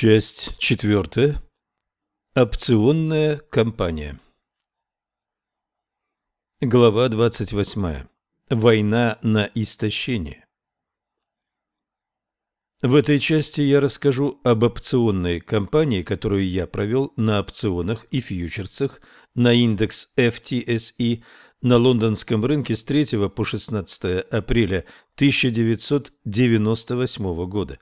Часть четвертая. Опционная компания. Глава двадцать восьмая. Война на истощение. В этой части я расскажу об опционной кампании, которую я провел на опционах и фьючерсах на индекс FTSE на лондонском рынке с 3 по 16 апреля 1998 года.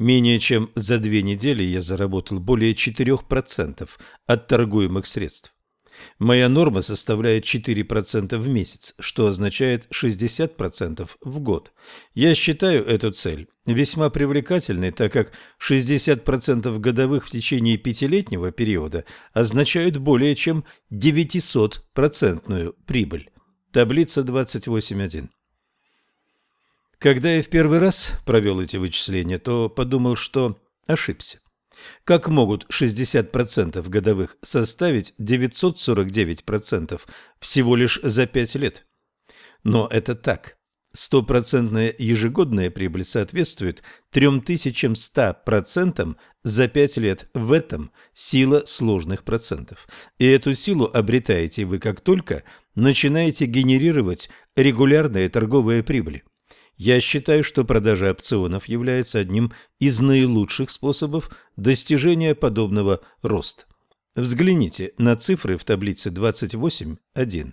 Менее чем за две недели я заработал более 4% от торгуемых средств. Моя норма составляет 4% в месяц, что означает 60% в год. Я считаю эту цель весьма привлекательной, так как 60% годовых в течение пятилетнего периода означают более чем 900% прибыль. Таблица 28.1. Когда я в первый раз провел эти вычисления, то подумал, что ошибся. Как могут 60% годовых составить 949% всего лишь за 5 лет? Но это так. Стопроцентная ежегодная прибыль соответствует 3100% за 5 лет. В этом сила сложных процентов. И эту силу обретаете вы как только начинаете генерировать регулярные торговые прибыли. Я считаю, что продажа опционов является одним из наилучших способов достижения подобного роста. Взгляните на цифры в таблице 28.1.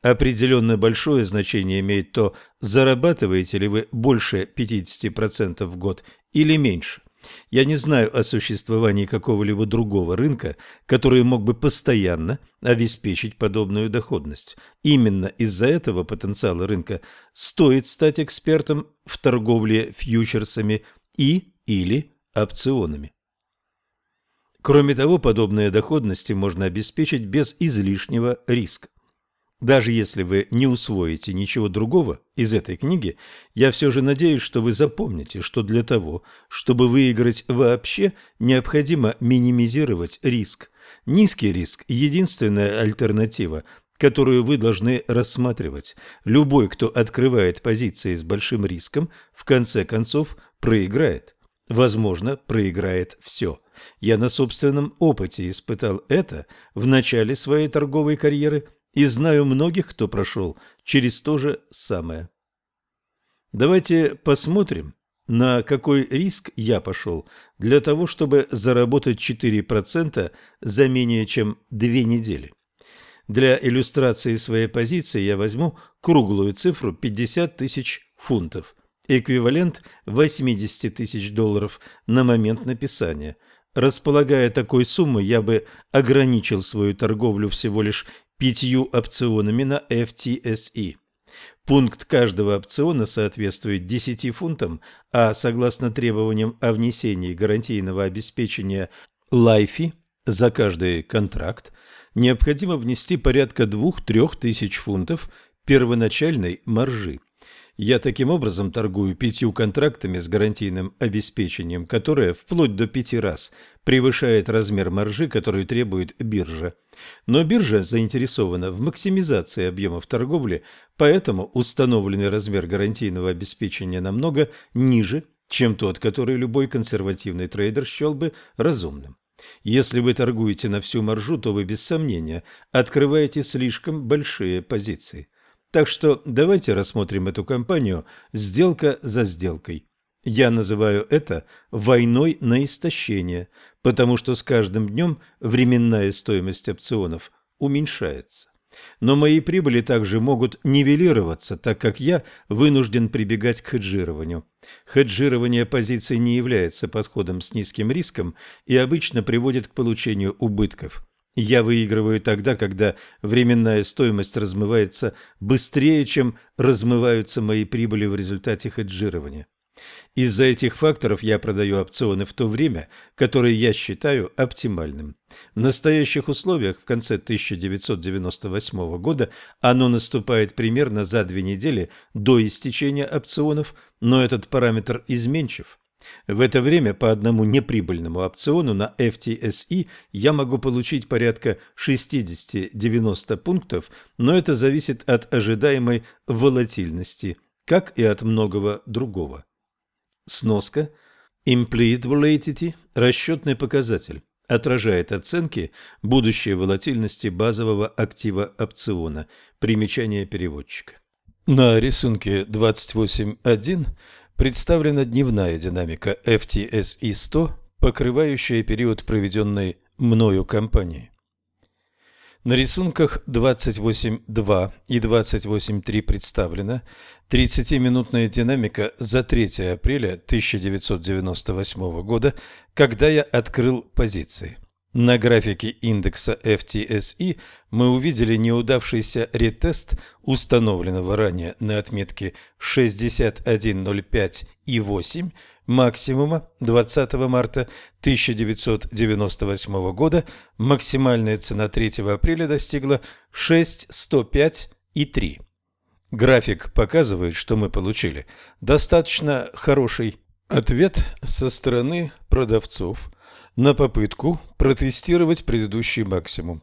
Определенно большое значение имеет то, зарабатываете ли вы больше 50% в год или меньше. Я не знаю о существовании какого-либо другого рынка, который мог бы постоянно обеспечить подобную доходность. Именно из-за этого потенциала рынка стоит стать экспертом в торговле фьючерсами и или опционами. Кроме того, подобные доходности можно обеспечить без излишнего риска. Даже если вы не усвоите ничего другого из этой книги, я все же надеюсь, что вы запомните, что для того, чтобы выиграть вообще, необходимо минимизировать риск. Низкий риск – единственная альтернатива, которую вы должны рассматривать. Любой, кто открывает позиции с большим риском, в конце концов проиграет. Возможно, проиграет все. Я на собственном опыте испытал это в начале своей торговой карьеры – и знаю многих, кто прошел через то же самое. Давайте посмотрим, на какой риск я пошел для того, чтобы заработать 4% за менее чем 2 недели. Для иллюстрации своей позиции я возьму круглую цифру 50 тысяч фунтов, эквивалент 80 тысяч долларов на момент написания. Располагая такой суммой, я бы ограничил свою торговлю всего лишь пятью опционами на FTSE. Пункт каждого опциона соответствует 10 фунтам, а согласно требованиям о внесении гарантийного обеспечения лайфи за каждый контракт необходимо внести порядка 2-3 тысяч фунтов первоначальной маржи. Я таким образом торгую пятью контрактами с гарантийным обеспечением, которое вплоть до пяти раз превышает размер маржи, которую требует биржа. Но биржа заинтересована в максимизации объемов торговли, поэтому установленный размер гарантийного обеспечения намного ниже, чем тот, который любой консервативный трейдер счел бы разумным. Если вы торгуете на всю маржу, то вы без сомнения открываете слишком большие позиции. Так что давайте рассмотрим эту компанию сделка за сделкой. Я называю это войной на истощение, потому что с каждым днем временная стоимость опционов уменьшается. Но мои прибыли также могут нивелироваться, так как я вынужден прибегать к хеджированию. Хеджирование позиций не является подходом с низким риском и обычно приводит к получению убытков. Я выигрываю тогда, когда временная стоимость размывается быстрее, чем размываются мои прибыли в результате хеджирования. Из-за этих факторов я продаю опционы в то время, которое я считаю оптимальным. В настоящих условиях в конце 1998 года оно наступает примерно за две недели до истечения опционов, но этот параметр изменчив. В это время по одному неприбыльному опциону на FTSE я могу получить порядка 60-90 пунктов, но это зависит от ожидаемой волатильности, как и от многого другого. Сноска. Implied volatility – расчетный показатель, отражает оценки будущей волатильности базового актива опциона. Примечание переводчика. На рисунке 28.1 представлена дневная динамика FTSE 100, покрывающая период проведенной мною кампании. На рисунках 28.2 и 28.3 представлена 30-минутная динамика за 3 апреля 1998 года, когда я открыл позиции. На графике индекса FTSE мы увидели неудавшийся ретест установленного ранее на отметке 61.05 и 8 максимума 20 марта 1998 года. Максимальная цена 3 апреля достигла 6.105,3. График показывает, что мы получили. Достаточно хороший ответ со стороны продавцов на попытку протестировать предыдущий максимум.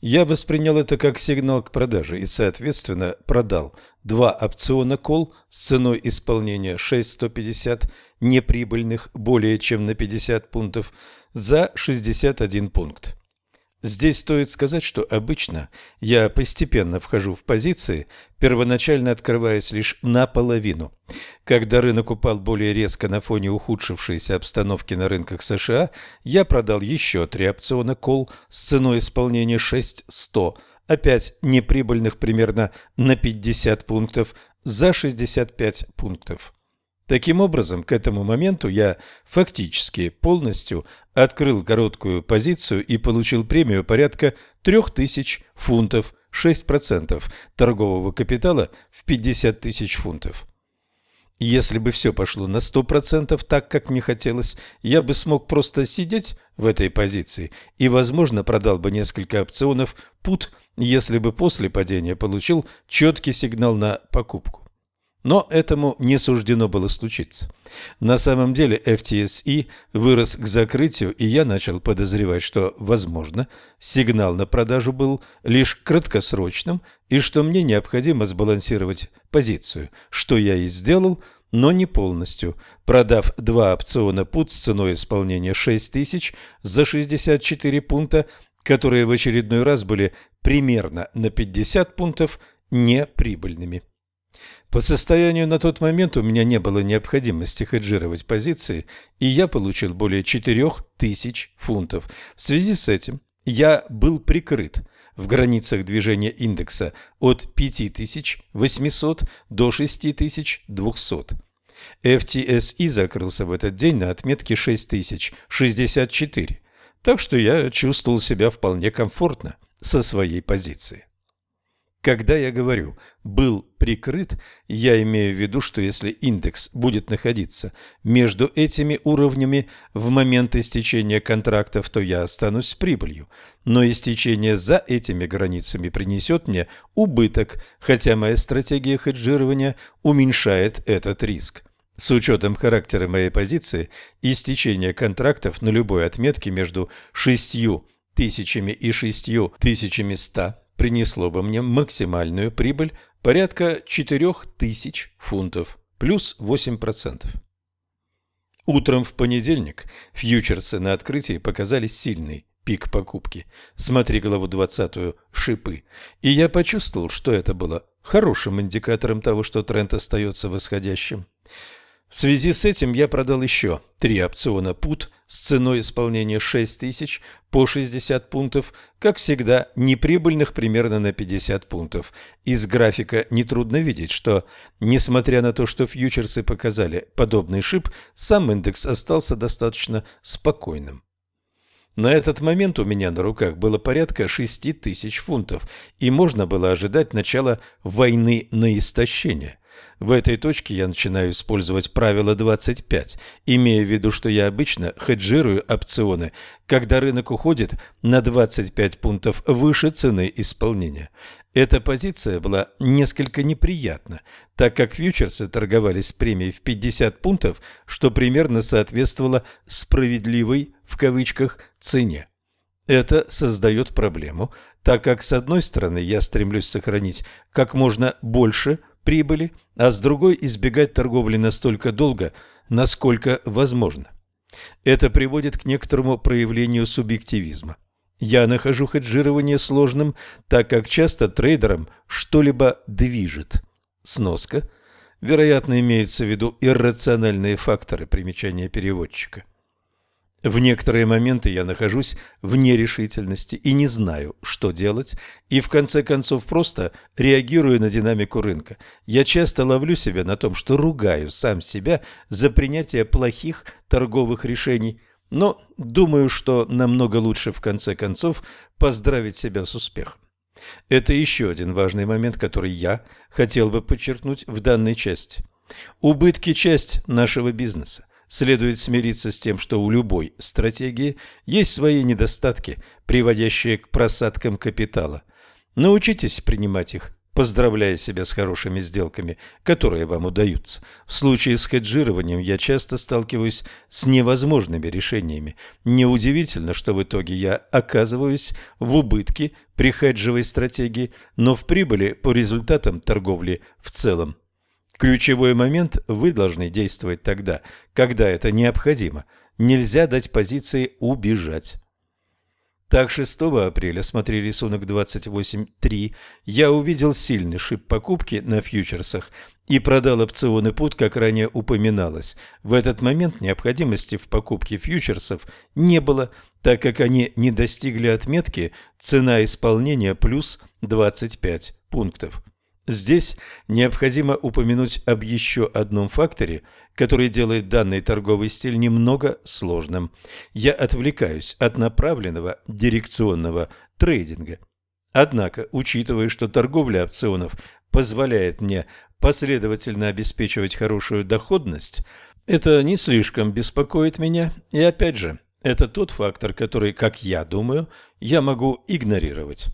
Я воспринял это как сигнал к продаже и, соответственно, продал два опциона кол с ценой исполнения 6,150 неприбыльных более чем на 50 пунктов за 61 пункт. Здесь стоит сказать, что обычно я постепенно вхожу в позиции, первоначально открываясь лишь наполовину. Когда рынок упал более резко на фоне ухудшившейся обстановки на рынках США, я продал еще три опциона кол с ценой исполнения 6100, опять неприбыльных примерно на 50 пунктов за 65 пунктов. Таким образом, к этому моменту я фактически полностью открыл короткую позицию и получил премию порядка 3000 фунтов, 6% торгового капитала в 50 тысяч фунтов. Если бы все пошло на 100% так, как мне хотелось, я бы смог просто сидеть в этой позиции и, возможно, продал бы несколько опционов пут, если бы после падения получил четкий сигнал на покупку. Но этому не суждено было случиться. На самом деле FTSE вырос к закрытию, и я начал подозревать, что, возможно, сигнал на продажу был лишь краткосрочным, и что мне необходимо сбалансировать позицию, что я и сделал, но не полностью, продав два опциона пут с ценой исполнения 6 тысяч за 64 пункта, которые в очередной раз были примерно на 50 пунктов неприбыльными. По состоянию на тот момент у меня не было необходимости хеджировать позиции, и я получил более 4000 фунтов. В связи с этим я был прикрыт в границах движения индекса от 5800 до 6200. FTSE закрылся в этот день на отметке 6064, так что я чувствовал себя вполне комфортно со своей позиции. Когда я говорю «был прикрыт», я имею в виду, что если индекс будет находиться между этими уровнями в момент истечения контрактов, то я останусь с прибылью. Но истечение за этими границами принесет мне убыток, хотя моя стратегия хеджирования уменьшает этот риск. С учетом характера моей позиции, истечение контрактов на любой отметке между 6 тысячами и 6 тысячами 100 принесло бы мне максимальную прибыль порядка 4000 фунтов, плюс 8%. Утром в понедельник фьючерсы на открытии показали сильный пик покупки. Смотри главу 20 шипы. И я почувствовал, что это было хорошим индикатором того, что тренд остается восходящим. В связи с этим я продал еще три опциона пут с ценой исполнения 6 тысяч по 60 пунктов, как всегда, неприбыльных примерно на 50 пунктов. Из графика нетрудно видеть, что, несмотря на то, что фьючерсы показали подобный шип, сам индекс остался достаточно спокойным. На этот момент у меня на руках было порядка 6 тысяч фунтов, и можно было ожидать начала войны на истощение. В этой точке я начинаю использовать правило 25, имея в виду, что я обычно хеджирую опционы, когда рынок уходит на 25 пунктов выше цены исполнения. Эта позиция была несколько неприятна, так как фьючерсы торговались с премией в 50 пунктов, что примерно соответствовало «справедливой» в кавычках цене. Это создает проблему, так как с одной стороны я стремлюсь сохранить как можно больше – прибыли, а с другой избегать торговли настолько долго, насколько возможно. Это приводит к некоторому проявлению субъективизма. Я нахожу хеджирование сложным, так как часто трейдерам что-либо движет. Сноска. Вероятно, имеются в виду иррациональные факторы примечания переводчика. В некоторые моменты я нахожусь в нерешительности и не знаю, что делать, и в конце концов просто реагирую на динамику рынка. Я часто ловлю себя на том, что ругаю сам себя за принятие плохих торговых решений, но думаю, что намного лучше в конце концов поздравить себя с успехом. Это еще один важный момент, который я хотел бы подчеркнуть в данной части. Убытки – часть нашего бизнеса следует смириться с тем, что у любой стратегии есть свои недостатки, приводящие к просадкам капитала. Научитесь принимать их, поздравляя себя с хорошими сделками, которые вам удаются. В случае с хеджированием я часто сталкиваюсь с невозможными решениями. Неудивительно, что в итоге я оказываюсь в убытке при хеджевой стратегии, но в прибыли по результатам торговли в целом. Ключевой момент – вы должны действовать тогда, когда это необходимо. Нельзя дать позиции убежать. Так, 6 апреля, смотри рисунок 28.3, я увидел сильный шип покупки на фьючерсах и продал опционы PUT, как ранее упоминалось. В этот момент необходимости в покупке фьючерсов не было, так как они не достигли отметки «цена исполнения плюс 25 пунктов». Здесь необходимо упомянуть об еще одном факторе, который делает данный торговый стиль немного сложным. Я отвлекаюсь от направленного дирекционного трейдинга. Однако, учитывая, что торговля опционов позволяет мне последовательно обеспечивать хорошую доходность, это не слишком беспокоит меня. И опять же, это тот фактор, который, как я думаю, я могу игнорировать.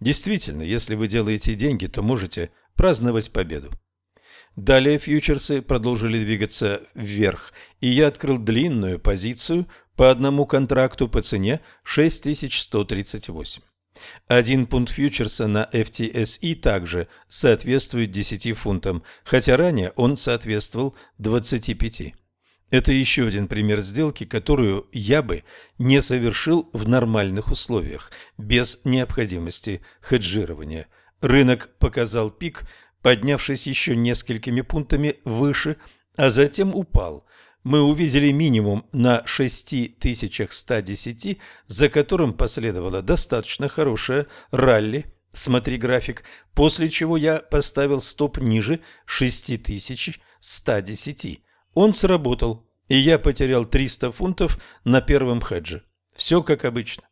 Действительно, если вы делаете деньги, то можете праздновать победу. Далее фьючерсы продолжили двигаться вверх, и я открыл длинную позицию по одному контракту по цене 6138. Один пункт фьючерса на FTSE также соответствует 10 фунтам, хотя ранее он соответствовал 25. Это еще один пример сделки, которую я бы не совершил в нормальных условиях, без необходимости хеджирования. Рынок показал пик, поднявшись еще несколькими пунктами выше, а затем упал. Мы увидели минимум на 6110, за которым последовало достаточно хорошее ралли, смотри график, после чего я поставил стоп ниже 6110. Он сработал, и я потерял 300 фунтов на первом хедже. Все как обычно.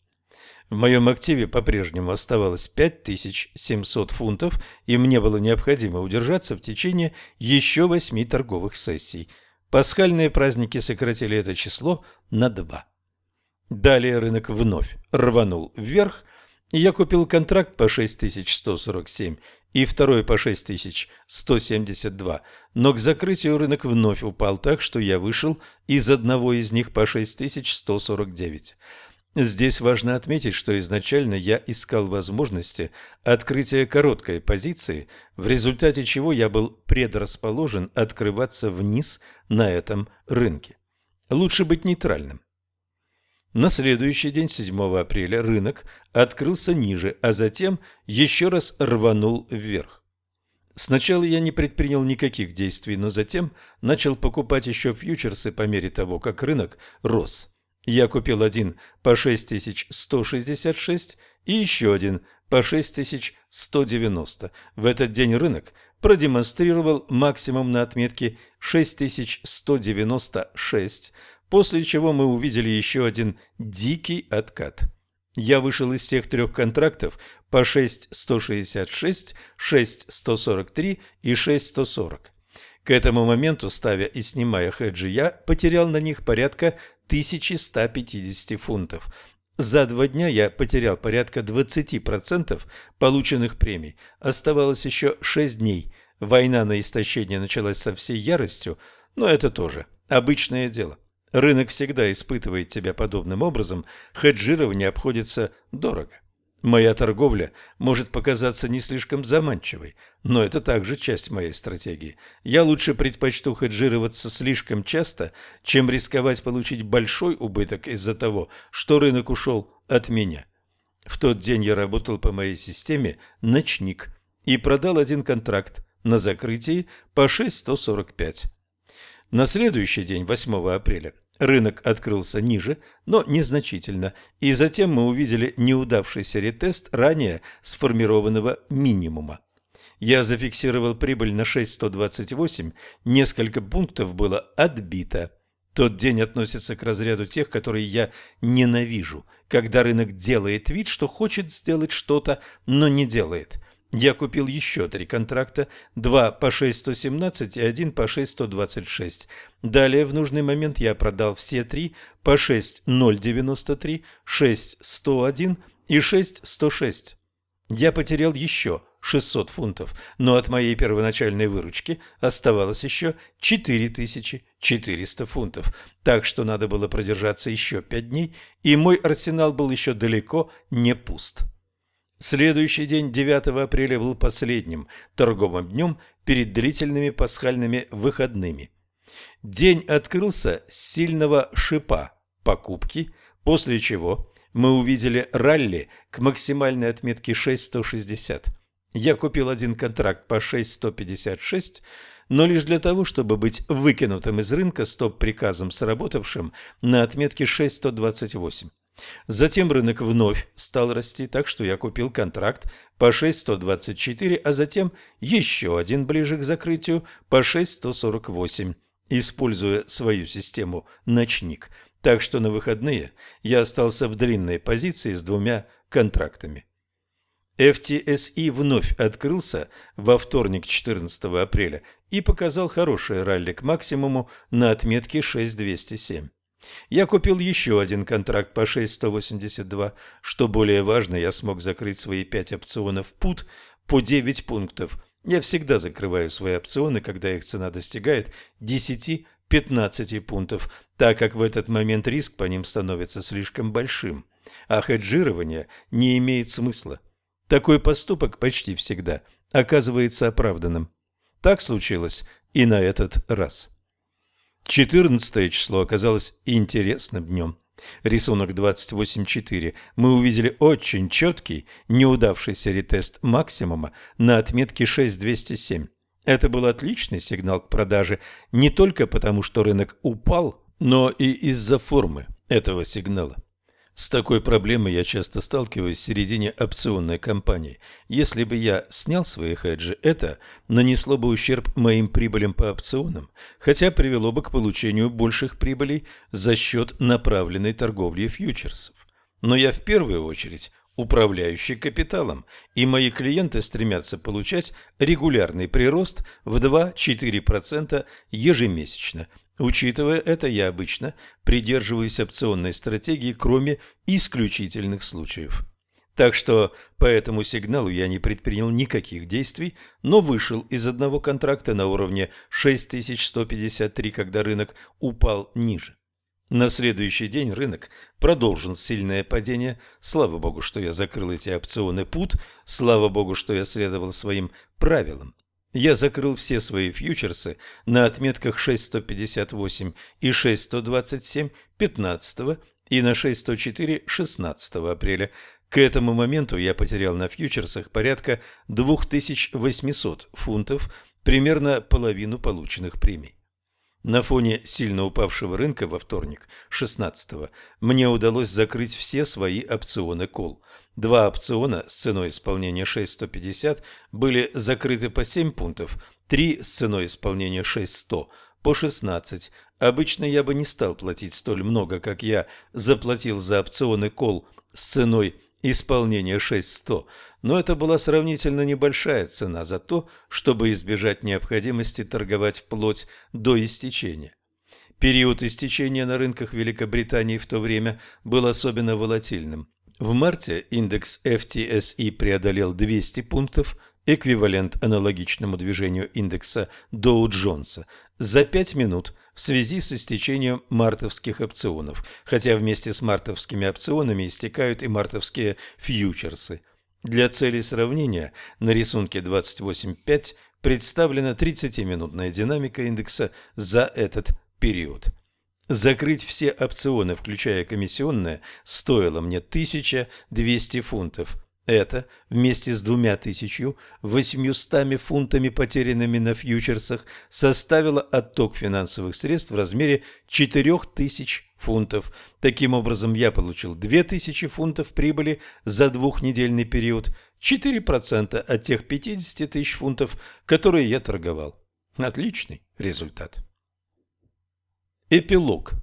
В моем активе по-прежнему оставалось 5700 фунтов, и мне было необходимо удержаться в течение еще восьми торговых сессий. Пасхальные праздники сократили это число на два. Далее рынок вновь рванул вверх, и я купил контракт по 6147 и второй по 6172, но к закрытию рынок вновь упал так, что я вышел из одного из них по 6149. Здесь важно отметить, что изначально я искал возможности открытия короткой позиции, в результате чего я был предрасположен открываться вниз на этом рынке. Лучше быть нейтральным. На следующий день, 7 апреля, рынок открылся ниже, а затем еще раз рванул вверх. Сначала я не предпринял никаких действий, но затем начал покупать еще фьючерсы по мере того, как рынок рос. Я купил один по 6166 и еще один по 6190. В этот день рынок продемонстрировал максимум на отметке 6196, после чего мы увидели еще один дикий откат. Я вышел из всех трех контрактов по 6166, 6143 и 6140. К этому моменту, ставя и снимая хеджи, я потерял на них порядка 1150 фунтов. За два дня я потерял порядка 20% полученных премий. Оставалось еще 6 дней. Война на истощение началась со всей яростью, но это тоже обычное дело. Рынок всегда испытывает тебя подобным образом, хеджирование обходится дорого. Моя торговля может показаться не слишком заманчивой, но это также часть моей стратегии. Я лучше предпочту хеджироваться слишком часто, чем рисковать получить большой убыток из-за того, что рынок ушел от меня. В тот день я работал по моей системе «Ночник» и продал один контракт на закрытии по 6,145. На следующий день, 8 апреля, Рынок открылся ниже, но незначительно, и затем мы увидели неудавшийся ретест ранее сформированного минимума. Я зафиксировал прибыль на 6,128, несколько пунктов было отбито. Тот день относится к разряду тех, которые я ненавижу, когда рынок делает вид, что хочет сделать что-то, но не делает. Я купил еще три контракта, два по 6117 и один по 6126. Далее в нужный момент я продал все три по 6093, 6101 и 6106. Я потерял еще 600 фунтов, но от моей первоначальной выручки оставалось еще 4400 фунтов, так что надо было продержаться еще 5 дней, и мой арсенал был еще далеко не пуст. Следующий день, 9 апреля, был последним торговым днем перед длительными пасхальными выходными. День открылся с сильного шипа покупки, после чего мы увидели ралли к максимальной отметке 6160. Я купил один контракт по 6156, но лишь для того, чтобы быть выкинутым из рынка стоп-приказом, сработавшим на отметке 6128. Затем рынок вновь стал расти, так что я купил контракт по 6.124, а затем еще один ближе к закрытию по 6.148, используя свою систему «Ночник». Так что на выходные я остался в длинной позиции с двумя контрактами. FTSE вновь открылся во вторник 14 апреля и показал хорошее ралли к максимуму на отметке 6207. Я купил еще один контракт по 6,182. Что более важно, я смог закрыть свои пять опционов пут по 9 пунктов. Я всегда закрываю свои опционы, когда их цена достигает 10-15 пунктов, так как в этот момент риск по ним становится слишком большим, а хеджирование не имеет смысла. Такой поступок почти всегда оказывается оправданным. Так случилось и на этот раз. 14 число оказалось интересным днем. Рисунок 28.4. Мы увидели очень четкий, неудавшийся ретест максимума на отметке 6207. Это был отличный сигнал к продаже не только потому, что рынок упал, но и из-за формы этого сигнала. С такой проблемой я часто сталкиваюсь в середине опционной кампании. Если бы я снял свои хеджи, это нанесло бы ущерб моим прибылям по опционам, хотя привело бы к получению больших прибылей за счет направленной торговли фьючерсов. Но я в первую очередь управляющий капиталом, и мои клиенты стремятся получать регулярный прирост в 2-4% ежемесячно – Учитывая это, я обычно придерживаюсь опционной стратегии, кроме исключительных случаев. Так что по этому сигналу я не предпринял никаких действий, но вышел из одного контракта на уровне 6153, когда рынок упал ниже. На следующий день рынок продолжил сильное падение. Слава богу, что я закрыл эти опционы пут, слава богу, что я следовал своим правилам. Я закрыл все свои фьючерсы на отметках 6158 и 6127 15 и на 6104 16 апреля. К этому моменту я потерял на фьючерсах порядка 2800 фунтов, примерно половину полученных премий. На фоне сильно упавшего рынка во вторник, 16-го, мне удалось закрыть все свои опционы кол. Два опциона с ценой исполнения 6150 были закрыты по 7 пунктов, три с ценой исполнения 6100 по 16. Обычно я бы не стал платить столь много, как я заплатил за опционы кол с ценой исполнения 6100, но это была сравнительно небольшая цена за то, чтобы избежать необходимости торговать вплоть до истечения. Период истечения на рынках Великобритании в то время был особенно волатильным. В марте индекс FTSE преодолел 200 пунктов, эквивалент аналогичному движению индекса Доу-Джонса, за 5 минут в связи с истечением мартовских опционов, хотя вместе с мартовскими опционами истекают и мартовские фьючерсы. Для целей сравнения на рисунке 28.5 представлена 30-минутная динамика индекса за этот период. Закрыть все опционы, включая комиссионные, стоило мне 1200 фунтов. Это вместе с двумя тысячью восьмистами фунтами, потерянными на фьючерсах, составило отток финансовых средств в размере 4000 фунтов. Таким образом, я получил 2000 фунтов прибыли за двухнедельный период, 4% от тех 50 тысяч фунтов, которые я торговал. Отличный результат. Эпилог.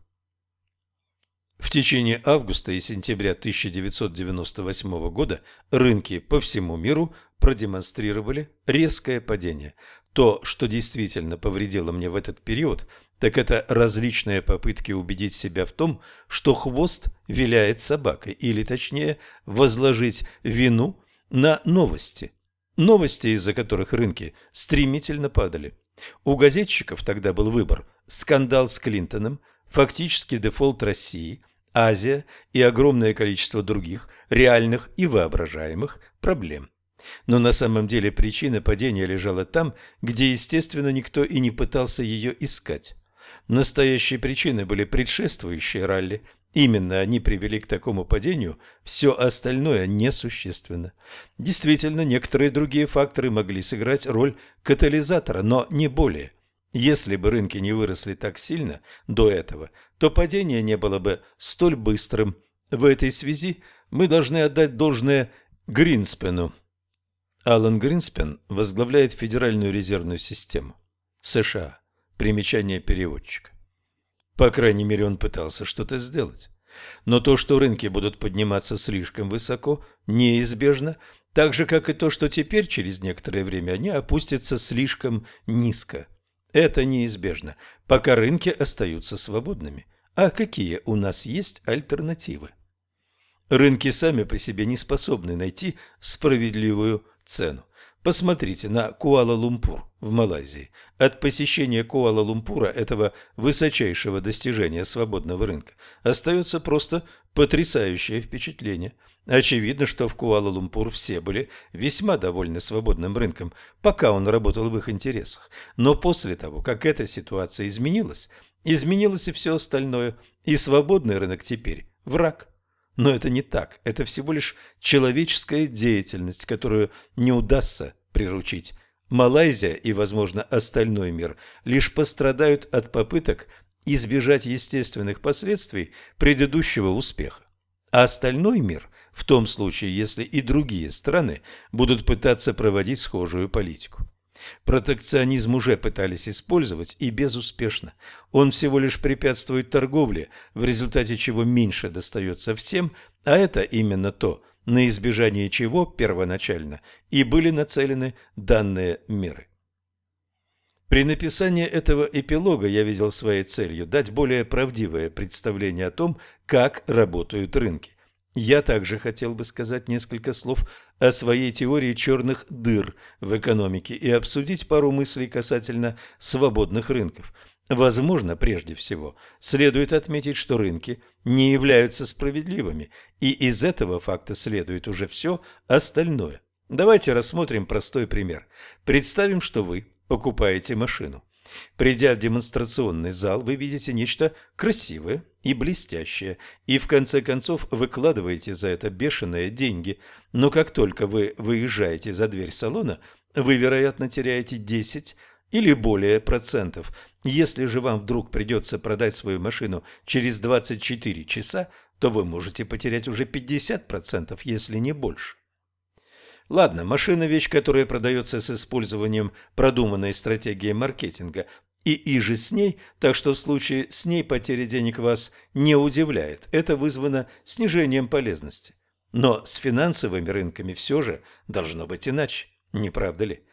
В течение августа и сентября 1998 года рынки по всему миру продемонстрировали резкое падение. То, что действительно повредило мне в этот период, так это различные попытки убедить себя в том, что хвост виляет собакой, или точнее возложить вину на новости. Новости, из-за которых рынки стремительно падали. У газетчиков тогда был выбор – скандал с Клинтоном, фактически дефолт России, Азия и огромное количество других реальных и воображаемых проблем. Но на самом деле причина падения лежала там, где, естественно, никто и не пытался ее искать. Настоящие причины были предшествующие ралли. Именно они привели к такому падению, все остальное несущественно. Действительно, некоторые другие факторы могли сыграть роль катализатора, но не более. Если бы рынки не выросли так сильно до этого, то падение не было бы столь быстрым. В этой связи мы должны отдать должное Гринспену. Алан Гринспен возглавляет Федеральную резервную систему США. Примечание переводчика. По крайней мере, он пытался что-то сделать. Но то, что рынки будут подниматься слишком высоко, неизбежно, так же, как и то, что теперь, через некоторое время, они опустятся слишком низко – это неизбежно, пока рынки остаются свободными. А какие у нас есть альтернативы? Рынки сами по себе не способны найти справедливую цену. Посмотрите на Куала-Лумпур в Малайзии. От посещения Куала-Лумпура, этого высочайшего достижения свободного рынка, остается просто потрясающее впечатление. Очевидно, что в Куала-Лумпур все были весьма довольны свободным рынком, пока он работал в их интересах. Но после того, как эта ситуация изменилась, изменилось и все остальное, и свободный рынок теперь враг. Но это не так. Это всего лишь человеческая деятельность, которую не удастся приручить. Малайзия и, возможно, остальной мир лишь пострадают от попыток избежать естественных последствий предыдущего успеха. А остальной мир, в том случае, если и другие страны будут пытаться проводить схожую политику. Протекционизм уже пытались использовать и безуспешно. Он всего лишь препятствует торговле, в результате чего меньше достается всем, а это именно то, на избежание чего первоначально и были нацелены данные меры. При написании этого эпилога я видел своей целью дать более правдивое представление о том, как работают рынки. Я также хотел бы сказать несколько слов о своей теории черных дыр в экономике и обсудить пару мыслей касательно свободных рынков. Возможно, прежде всего, следует отметить, что рынки не являются справедливыми, и из этого факта следует уже все остальное. Давайте рассмотрим простой пример. Представим, что вы покупаете машину. Придя в демонстрационный зал, вы видите нечто красивое и блестящее, и в конце концов выкладываете за это бешеные деньги. Но как только вы выезжаете за дверь салона, вы, вероятно, теряете 10 или более процентов. Если же вам вдруг придется продать свою машину через 24 часа, то вы можете потерять уже 50 процентов, если не больше. Ладно, машина – вещь, которая продается с использованием продуманной стратегии маркетинга, и иже с ней, так что в случае с ней потеря денег вас не удивляет. Это вызвано снижением полезности. Но с финансовыми рынками все же должно быть иначе, не правда ли?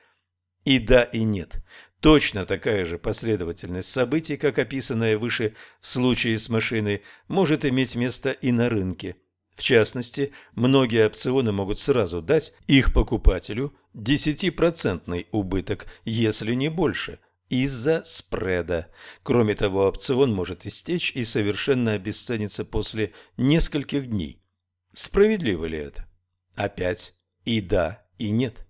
И да, и нет. Точно такая же последовательность событий, как описанная выше в случае с машиной, может иметь место и на рынке. В частности, многие опционы могут сразу дать их покупателю 10% убыток, если не больше. из-за спреда. Кроме того, опцион может истечь и совершенно обесцениться после нескольких дней. Справедливо ли это? Опять и да, и нет.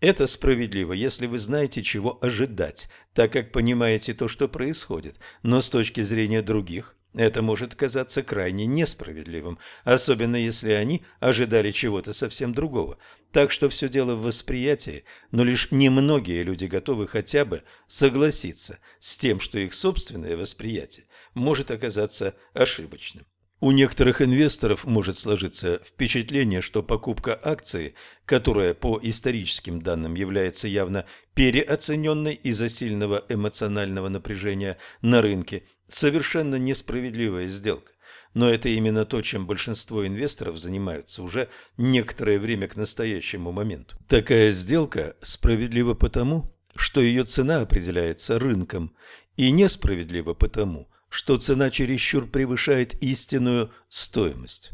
Это справедливо, если вы знаете, чего ожидать, так как понимаете то, что происходит, но с точки зрения других это может казаться крайне несправедливым, особенно если они ожидали чего-то совсем другого. Так что все дело в восприятии, но лишь немногие люди готовы хотя бы согласиться с тем, что их собственное восприятие может оказаться ошибочным. У некоторых инвесторов может сложиться впечатление, что покупка акции, которая по историческим данным является явно переоцененной из-за сильного эмоционального напряжения на рынке, совершенно несправедливая сделка. Но это именно то, чем большинство инвесторов занимаются уже некоторое время к настоящему моменту. Такая сделка справедлива потому, что ее цена определяется рынком, и несправедлива потому, что цена чересчур превышает истинную стоимость.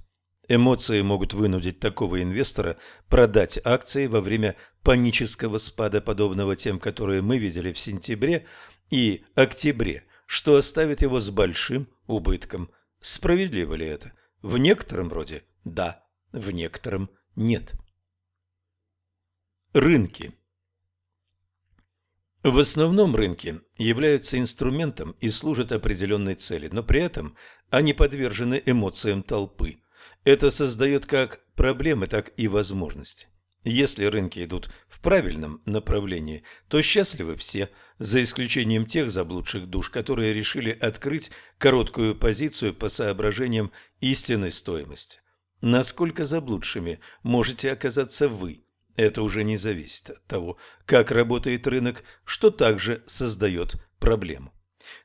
Эмоции могут вынудить такого инвестора продать акции во время панического спада, подобного тем, которые мы видели в сентябре и октябре, что оставит его с большим убытком. Справедливо ли это? В некотором роде – да, в некотором – нет. Рынки в основном рынки являются инструментом и служат определенной цели, но при этом они подвержены эмоциям толпы. Это создает как проблемы, так и возможности. Если рынки идут в правильном направлении, то счастливы все, за исключением тех заблудших душ, которые решили открыть короткую позицию по соображениям истинной стоимости. Насколько заблудшими можете оказаться вы – это уже не зависит от того, как работает рынок, что также создает проблему.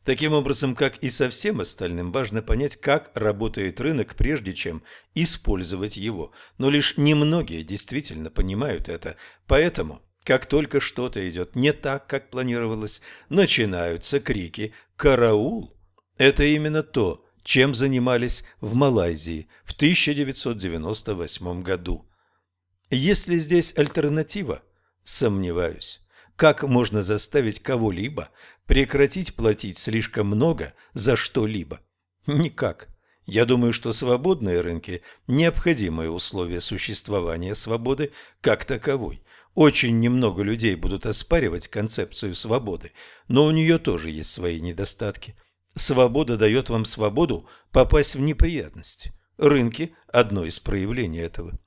Таким образом, как и со всем остальным, важно понять, как работает рынок, прежде чем использовать его. Но лишь немногие действительно понимают это, поэтому, как только что-то идет не так, как планировалось, начинаются крики «Караул!». Это именно то, чем занимались в Малайзии в 1998 году. Есть ли здесь альтернатива? Сомневаюсь. Как можно заставить кого-либо прекратить платить слишком много за что-либо? Никак. Я думаю, что свободные рынки – необходимое условие существования свободы как таковой. Очень немного людей будут оспаривать концепцию свободы, но у нее тоже есть свои недостатки. Свобода дает вам свободу попасть в неприятности. Рынки – одно из проявлений этого.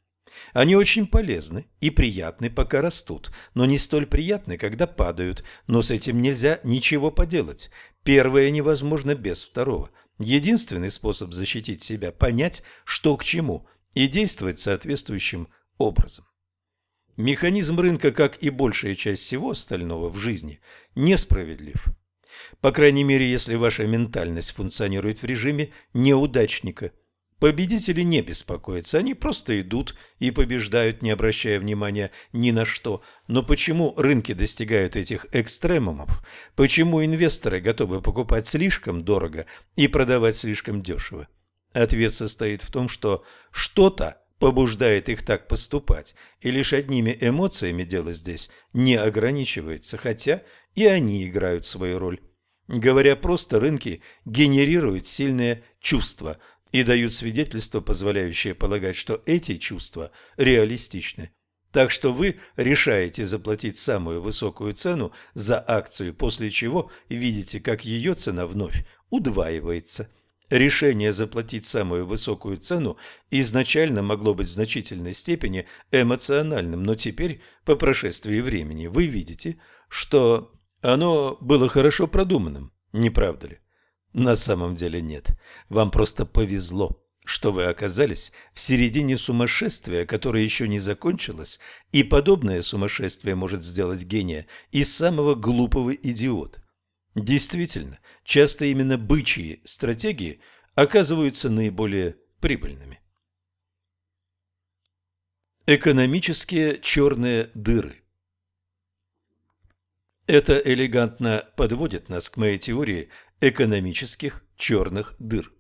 Они очень полезны и приятны, пока растут, но не столь приятны, когда падают, но с этим нельзя ничего поделать. Первое невозможно без второго. Единственный способ защитить себя – понять, что к чему, и действовать соответствующим образом. Механизм рынка, как и большая часть всего остального в жизни, несправедлив. По крайней мере, если ваша ментальность функционирует в режиме неудачника – Победители не беспокоятся, они просто идут и побеждают, не обращая внимания ни на что. Но почему рынки достигают этих экстремумов? Почему инвесторы готовы покупать слишком дорого и продавать слишком дешево? Ответ состоит в том, что что-то побуждает их так поступать, и лишь одними эмоциями дело здесь не ограничивается, хотя и они играют свою роль. Говоря просто, рынки генерируют сильные чувства – и дают свидетельства, позволяющие полагать, что эти чувства реалистичны. Так что вы решаете заплатить самую высокую цену за акцию, после чего видите, как ее цена вновь удваивается. Решение заплатить самую высокую цену изначально могло быть в значительной степени эмоциональным, но теперь, по прошествии времени, вы видите, что оно было хорошо продуманным, не правда ли? На самом деле нет. Вам просто повезло, что вы оказались в середине сумасшествия, которое еще не закончилось, и подобное сумасшествие может сделать гения из самого глупого идиота. Действительно, часто именно бычьи стратегии оказываются наиболее прибыльными. Экономические черные дыры Это элегантно подводит нас к моей теории экономических черных дыр.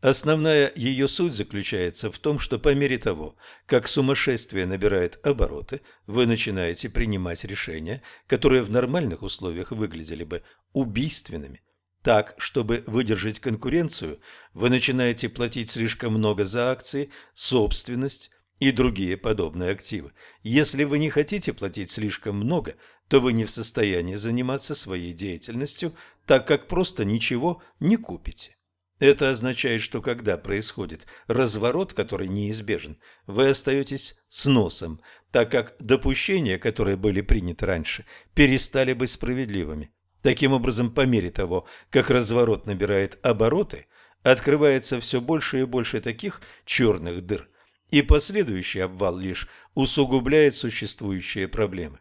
Основная ее суть заключается в том, что по мере того, как сумасшествие набирает обороты, вы начинаете принимать решения, которые в нормальных условиях выглядели бы убийственными. Так, чтобы выдержать конкуренцию, вы начинаете платить слишком много за акции, собственность и другие подобные активы. Если вы не хотите платить слишком много, то вы не в состоянии заниматься своей деятельностью, так как просто ничего не купите. Это означает, что когда происходит разворот, который неизбежен, вы остаетесь с носом, так как допущения, которые были приняты раньше, перестали быть справедливыми. Таким образом, по мере того, как разворот набирает обороты, открывается все больше и больше таких черных дыр, и последующий обвал лишь усугубляет существующие проблемы.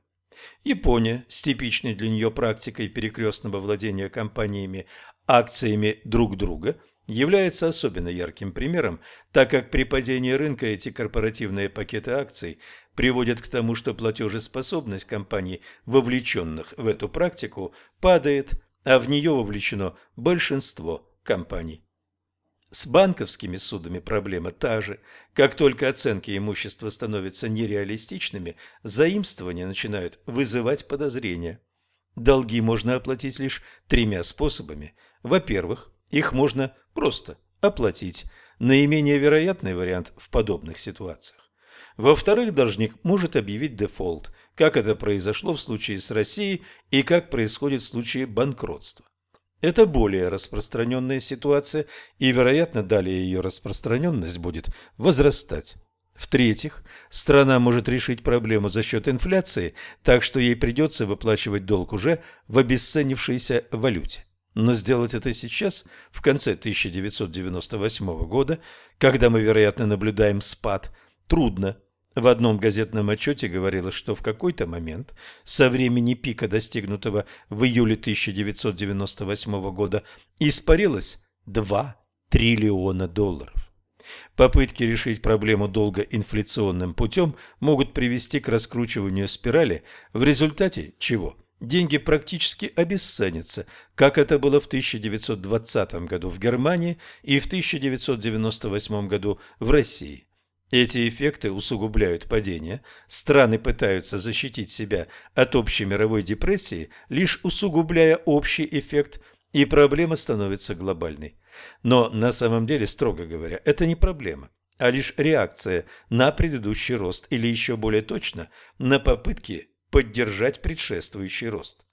Япония с типичной для нее практикой перекрестного владения компаниями акциями друг друга является особенно ярким примером, так как при падении рынка эти корпоративные пакеты акций приводят к тому, что платежеспособность компаний, вовлеченных в эту практику, падает, а в нее вовлечено большинство компаний. С банковскими судами проблема та же. Как только оценки имущества становятся нереалистичными, заимствования начинают вызывать подозрения. Долги можно оплатить лишь тремя способами. Во-первых, их можно просто оплатить. Наименее вероятный вариант в подобных ситуациях. Во-вторых, должник может объявить дефолт, как это произошло в случае с Россией и как происходит в случае банкротства. Это более распространенная ситуация, и, вероятно, далее ее распространенность будет возрастать. В-третьих, страна может решить проблему за счет инфляции, так что ей придется выплачивать долг уже в обесценившейся валюте. Но сделать это сейчас, в конце 1998 года, когда мы, вероятно, наблюдаем спад, трудно. В одном газетном отчете говорилось, что в какой-то момент со времени пика, достигнутого в июле 1998 года, испарилось 2 триллиона долларов. Попытки решить проблему долга инфляционным путем могут привести к раскручиванию спирали, в результате чего – деньги практически обесценятся, как это было в 1920 году в Германии и в 1998 году в России. Эти эффекты усугубляют падение, страны пытаются защитить себя от общей мировой депрессии, лишь усугубляя общий эффект, и проблема становится глобальной. Но на самом деле, строго говоря, это не проблема, а лишь реакция на предыдущий рост или еще более точно на попытки поддержать предшествующий рост.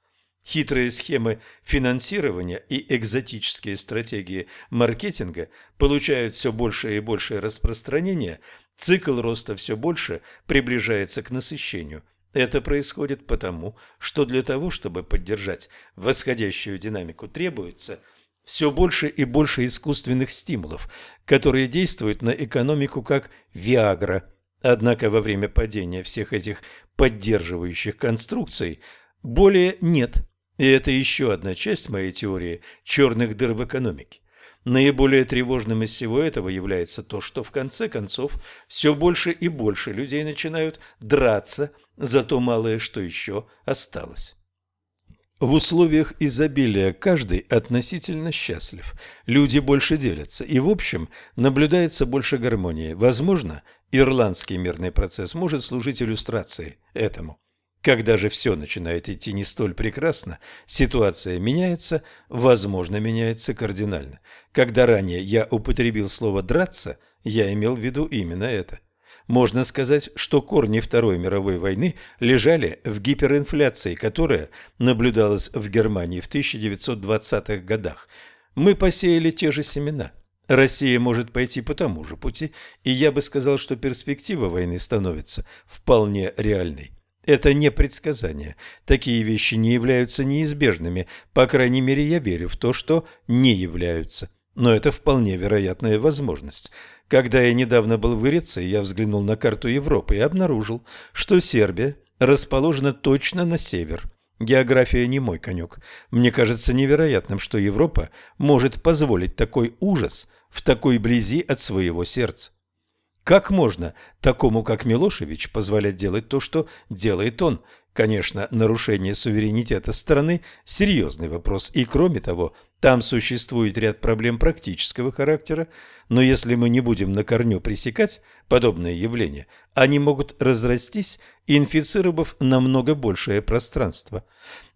Хитрые схемы финансирования и экзотические стратегии маркетинга получают все большее и большее распространение, цикл роста все больше приближается к насыщению. Это происходит потому, что для того, чтобы поддержать восходящую динамику, требуется все больше и больше искусственных стимулов, которые действуют на экономику как Виагра. Однако во время падения всех этих поддерживающих конструкций более нет. И это еще одна часть моей теории черных дыр в экономике. Наиболее тревожным из всего этого является то, что в конце концов все больше и больше людей начинают драться за то малое, что еще осталось. В условиях изобилия каждый относительно счастлив. Люди больше делятся, и в общем наблюдается больше гармонии. Возможно, Ирландский мирный процесс может служить иллюстрацией этому. Когда же все начинает идти не столь прекрасно, ситуация меняется, возможно, меняется кардинально. Когда ранее я употребил слово «драться», я имел в виду именно это. Можно сказать, что корни Второй мировой войны лежали в гиперинфляции, которая наблюдалась в Германии в 1920-х годах. Мы посеяли те же семена – Россия может пойти по тому же пути, и я бы сказал, что перспектива войны становится вполне реальной. Это не предсказание. Такие вещи не являются неизбежными, по крайней мере, я верю в то, что не являются. Но это вполне вероятная возможность. Когда я недавно был в Греции, я взглянул на карту Европы и обнаружил, что Сербия расположена точно на север – География не мой конек. Мне кажется невероятным, что Европа может позволить такой ужас в такой близи от своего сердца. Как можно такому, как Милошевич, позволять делать то, что делает он? Конечно, нарушение суверенитета страны – серьезный вопрос, и кроме того, там существует ряд проблем практического характера, но если мы не будем на корню пресекать подобные явления, они могут разрастись, инфицировав намного большее пространство.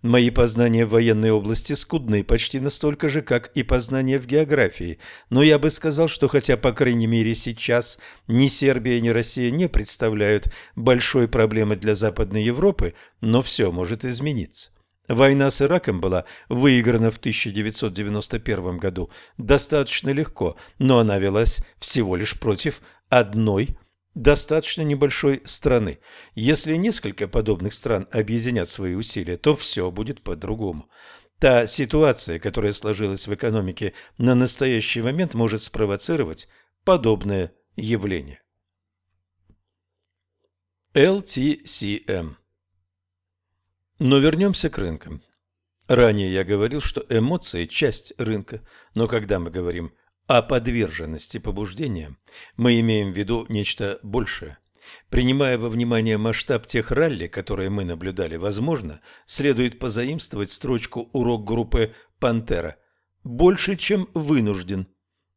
Мои познания в военной области скудны почти настолько же, как и познания в географии, но я бы сказал, что хотя, по крайней мере, сейчас ни Сербия, ни Россия не представляют большой проблемы для Западной Европы, но все может измениться. Война с Ираком была выиграна в 1991 году достаточно легко, но она велась всего лишь против одной достаточно небольшой страны. Если несколько подобных стран объединят свои усилия, то все будет по-другому. Та ситуация, которая сложилась в экономике на настоящий момент, может спровоцировать подобное явление. LTCM но вернемся к рынкам. Ранее я говорил, что эмоции – часть рынка, но когда мы говорим о подверженности побуждениям, мы имеем в виду нечто большее. Принимая во внимание масштаб тех ралли, которые мы наблюдали, возможно, следует позаимствовать строчку урок группы «Пантера» «больше, чем вынужден».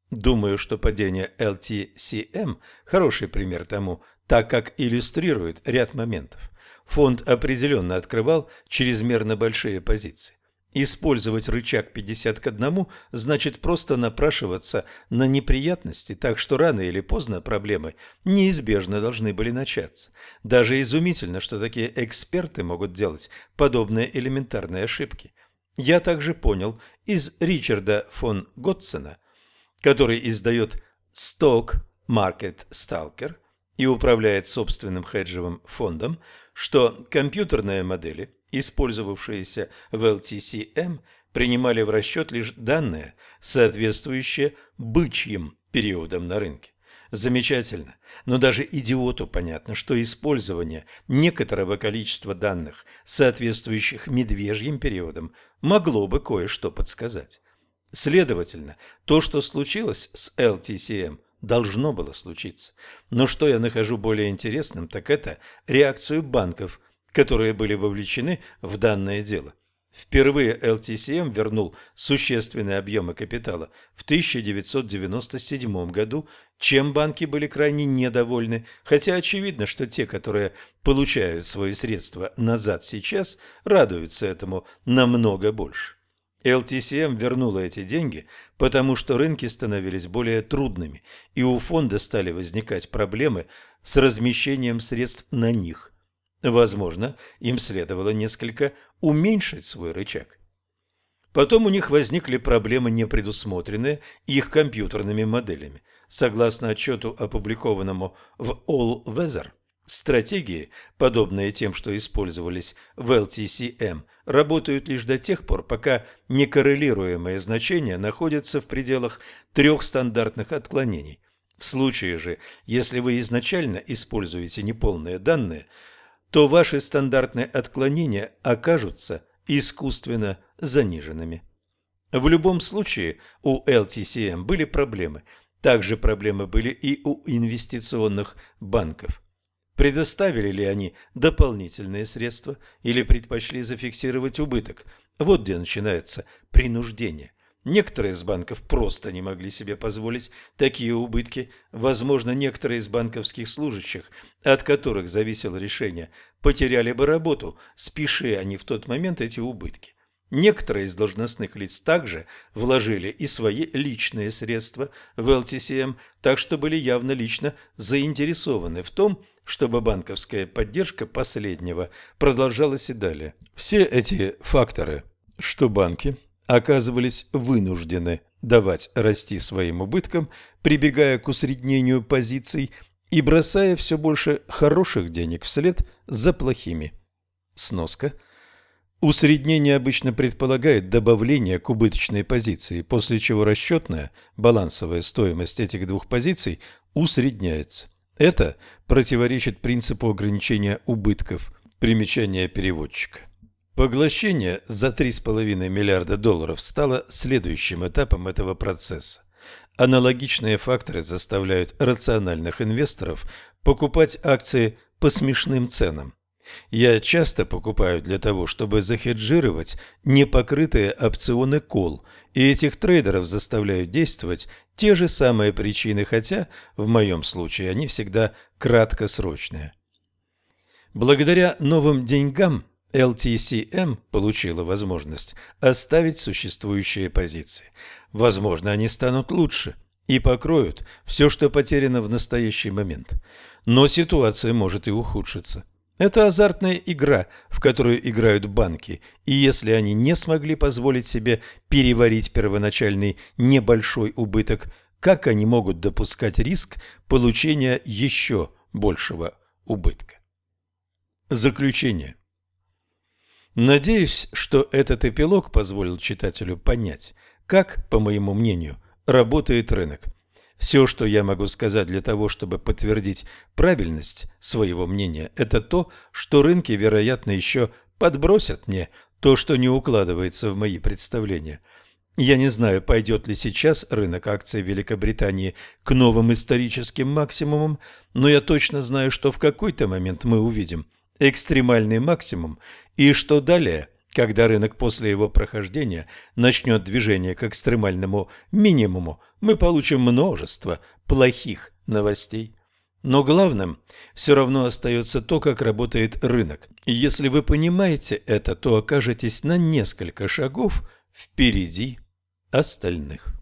Думаю, что падение LTCM – хороший пример тому, так как иллюстрирует ряд моментов. Фонд определенно открывал чрезмерно большие позиции. Использовать рычаг 50 к 1 значит просто напрашиваться на неприятности, так что рано или поздно проблемы неизбежно должны были начаться. Даже изумительно, что такие эксперты могут делать подобные элементарные ошибки. Я также понял из Ричарда фон Готсена, который издает Stock Market Stalker и управляет собственным хеджевым фондом, что компьютерные модели, использовавшиеся в LTCM, принимали в расчет лишь данные, соответствующие бычьим периодам на рынке. Замечательно, но даже идиоту понятно, что использование некоторого количества данных, соответствующих медвежьим периодам, могло бы кое-что подсказать. Следовательно, то, что случилось с LTCM – должно было случиться. Но что я нахожу более интересным, так это реакцию банков, которые были вовлечены в данное дело. Впервые LTCM вернул существенные объемы капитала в 1997 году, чем банки были крайне недовольны, хотя очевидно, что те, которые получают свои средства назад сейчас, радуются этому намного больше. LTCM вернула эти деньги, потому что рынки становились более трудными, и у фонда стали возникать проблемы с размещением средств на них. Возможно, им следовало несколько уменьшить свой рычаг. Потом у них возникли проблемы, не предусмотренные их компьютерными моделями. Согласно отчету, опубликованному в All Weather, Стратегии, подобные тем, что использовались в LTCM, работают лишь до тех пор, пока некоррелируемые значения находятся в пределах трех стандартных отклонений. В случае же, если вы изначально используете неполные данные, то ваши стандартные отклонения окажутся искусственно заниженными. В любом случае у LTCM были проблемы. Также проблемы были и у инвестиционных банков. Предоставили ли они дополнительные средства или предпочли зафиксировать убыток? Вот где начинается принуждение. Некоторые из банков просто не могли себе позволить такие убытки. Возможно, некоторые из банковских служащих, от которых зависело решение, потеряли бы работу, спеши они в тот момент эти убытки. Некоторые из должностных лиц также вложили и свои личные средства в LTCM, так что были явно лично заинтересованы в том, чтобы банковская поддержка последнего продолжалась и далее. Все эти факторы, что банки оказывались вынуждены давать расти своим убыткам, прибегая к усреднению позиций и бросая все больше хороших денег вслед за плохими. Сноска. Усреднение обычно предполагает добавление к убыточной позиции, после чего расчетная балансовая стоимость этих двух позиций усредняется. Это противоречит принципу ограничения убытков. Примечание переводчика. Поглощение за 3,5 миллиарда долларов стало следующим этапом этого процесса. Аналогичные факторы заставляют рациональных инвесторов покупать акции по смешным ценам. Я часто покупаю для того, чтобы захеджировать непокрытые опционы кол, и этих трейдеров заставляют действовать те же самые причины, хотя в моем случае они всегда краткосрочные. Благодаря новым деньгам LTCM получила возможность оставить существующие позиции. Возможно, они станут лучше и покроют все, что потеряно в настоящий момент. Но ситуация может и ухудшиться. Это азартная игра, в которую играют банки, и если они не смогли позволить себе переварить первоначальный небольшой убыток, как они могут допускать риск получения еще большего убытка? Заключение. Надеюсь, что этот эпилог позволил читателю понять, как, по моему мнению, работает рынок – все, что я могу сказать для того, чтобы подтвердить правильность своего мнения, это то, что рынки, вероятно, еще подбросят мне то, что не укладывается в мои представления. Я не знаю, пойдет ли сейчас рынок акций Великобритании к новым историческим максимумам, но я точно знаю, что в какой-то момент мы увидим экстремальный максимум и что далее – когда рынок после его прохождения начнет движение к экстремальному минимуму, мы получим множество плохих новостей. Но главным все равно остается то, как работает рынок. И если вы понимаете это, то окажетесь на несколько шагов впереди остальных.